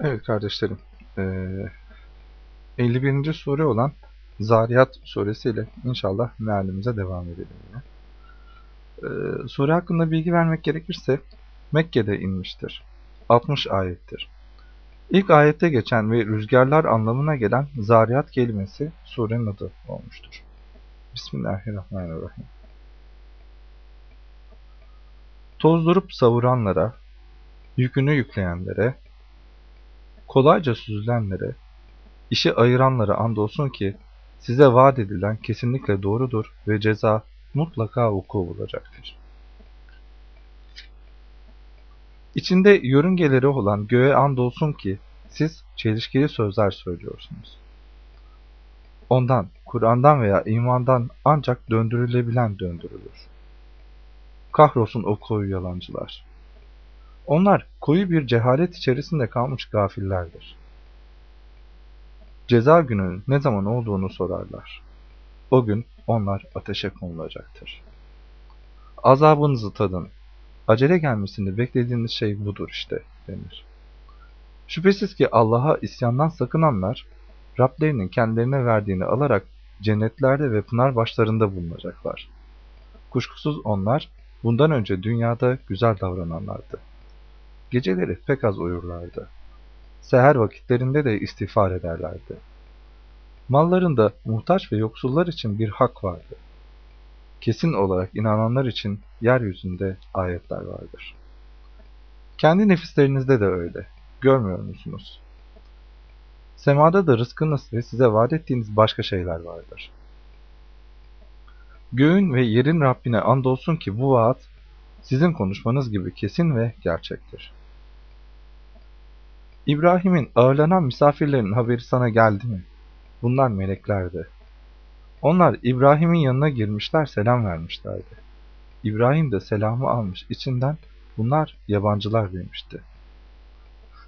Evet kardeşlerim, eee 51. sure olan Zariyat suresiyle inşallah mealimize devam edelim yine. Eee, sure hakkında bilgi vermek gerekirse Mekke'de inmiştir. 60 ayettir. İlk ayette geçen ve rüzgarlar anlamına gelen Zariyat kelimesi surenin adı olmuştur. Bismillahirrahmanirrahim. Tozdurup savuranlara, yükünü yükleyenlere, kolayca süzülenlere, işi ayıranlara andolsun ki size vaat edilen kesinlikle doğrudur ve ceza mutlaka vuku bulacaktır. İçinde yörüngeleri olan göğe andolsun ki siz çelişkili sözler söylüyorsunuz. Ondan, Kur'an'dan veya imandan ancak döndürülebilen döndürülür. Kahrolsun o koyu yalancılar. Onlar koyu bir cehalet içerisinde kalmış gafillerdir. Ceza gününün ne zaman olduğunu sorarlar. O gün onlar ateşe konulacaktır. Azabınızı tadın. Acele gelmesini beklediğiniz şey budur işte denir. Şüphesiz ki Allah'a isyandan sakınanlar, Rablerinin kendilerine verdiğini alarak cennetlerde ve pınar başlarında bulunacaklar. Kuşkusuz onlar, bundan önce dünyada güzel davrananlardı. Geceleri pek az uyurlardı. Seher vakitlerinde de istiğfar ederlerdi. Mallarında muhtaç ve yoksullar için bir hak vardı. Kesin olarak inananlar için yeryüzünde ayetler vardır. Kendi nefislerinizde de öyle. Görmüyor musunuz? Semada da rızkınız ve size vaat ettiğiniz başka şeyler vardır. Göğün ve yerin Rabbine andolsun ki bu vaat sizin konuşmanız gibi kesin ve gerçektir. İbrahim'in ağırlanan misafirlerin haberi sana geldi mi? Bunlar meleklerdi. Onlar İbrahim'in yanına girmişler, selam vermişlerdi. İbrahim de selamı almış içinden, bunlar yabancılar demişti.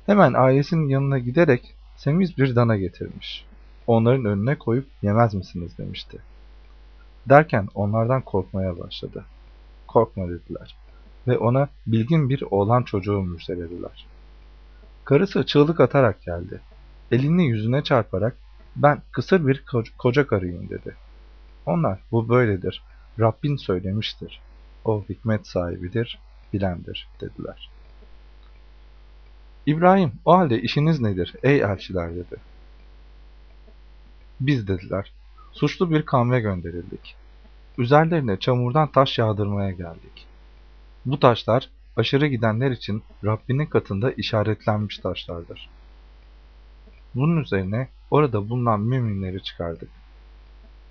Hemen ailesinin yanına giderek semiz bir dana getirmiş. Onların önüne koyup yemez misiniz demişti. Derken onlardan korkmaya başladı. Korkma dediler ve ona bilgin bir oğlan çocuğu müjdelediler. Karısı çığlık atarak geldi. Elini yüzüne çarparak ben kısır bir koca karıyım dedi. Onlar bu böyledir. Rabbin söylemiştir. O hikmet sahibidir, bilendir dediler. İbrahim o halde işiniz nedir ey elçiler dedi. Biz dediler suçlu bir kavme gönderildik. Üzerlerine çamurdan taş yağdırmaya geldik. Bu taşlar aşırı gidenler için Rabbinin katında işaretlenmiş taşlardır. Bunun üzerine orada bulunan müminleri çıkardık.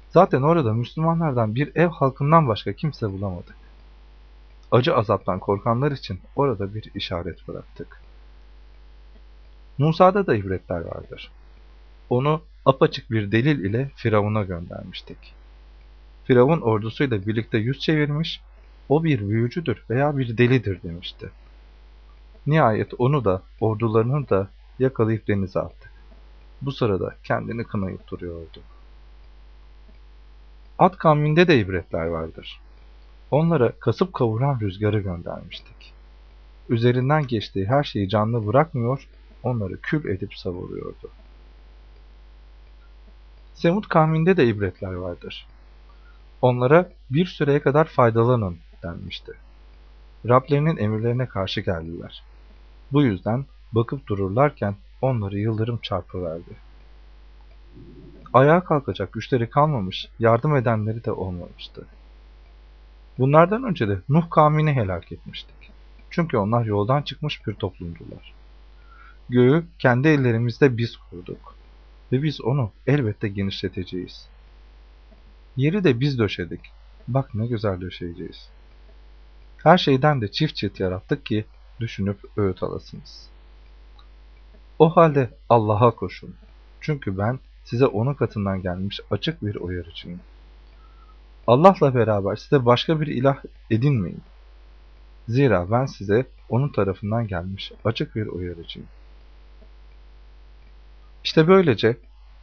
Zaten orada Müslümanlardan bir ev halkından başka kimse bulamadık. Acı azaptan korkanlar için orada bir işaret bıraktık. Musa'da da ibretler vardır. Onu apaçık bir delil ile Firavun'a göndermiştik. Firavun ordusuyla birlikte yüz çevirmiş, o bir büyücüdür veya bir delidir demişti. Nihayet onu da, ordularını da yakalayıp denize attık. Bu sırada kendini kınayıp duruyordu. At kavminde de ibretler vardır. Onlara kasıp kavuran rüzgarı göndermiştik. Üzerinden geçtiği her şeyi canlı bırakmıyor, onları kül edip savuruyordu. Semud kavminde de ibretler vardır. Onlara bir süreye kadar faydalanın denmişti. Rablerinin emirlerine karşı geldiler. Bu yüzden bakıp dururlarken onları yıldırım çarpıverdi. Ayağa kalkacak güçleri kalmamış, yardım edenleri de olmamıştı. Bunlardan önce de Nuh kavmini helak etmiştik. Çünkü onlar yoldan çıkmış bir toplumdular. Göğü kendi ellerimizde biz kurduk. Ve biz onu elbette genişleteceğiz. Yeri de biz döşedik. Bak ne güzel döşeyeceğiz. Her şeyden de çift çift yarattık ki düşünüp öğüt alasınız. O halde Allah'a koşun. Çünkü ben size onun katından gelmiş açık bir uyarıcıyım. Allah'la beraber size başka bir ilah edinmeyin. Zira ben size onun tarafından gelmiş açık bir uyarıcıyım. İşte böylece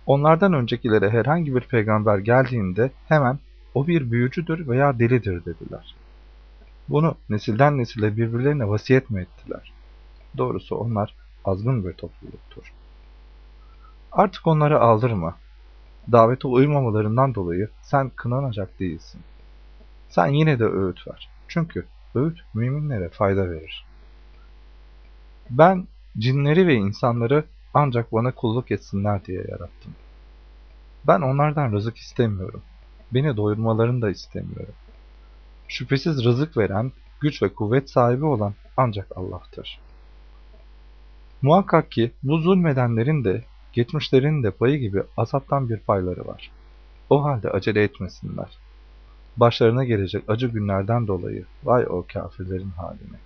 onlardan öncekilere herhangi bir peygamber geldiğinde hemen o bir büyücüdür veya delidir dediler. Bunu nesilden nesile birbirlerine vasiyet mi ettiler? Doğrusu onlar azgın bir topluluktur. Artık onları aldırma. Davete uymamalarından dolayı sen kınanacak değilsin. Sen yine de öğüt ver. Çünkü öğüt müminlere fayda verir. Ben cinleri ve insanları ancak bana kulluk etsinler diye yarattım. Ben onlardan rızık istemiyorum. Beni doyurmalarını da istemiyorum. Şüphesiz rızık veren, güç ve kuvvet sahibi olan ancak Allah'tır. Muhakkak ki bu zulmedenlerin de, geçmişlerin de payı gibi azaptan bir payları var. O halde acele etmesinler. Başlarına gelecek acı günlerden dolayı vay o kafirlerin haline.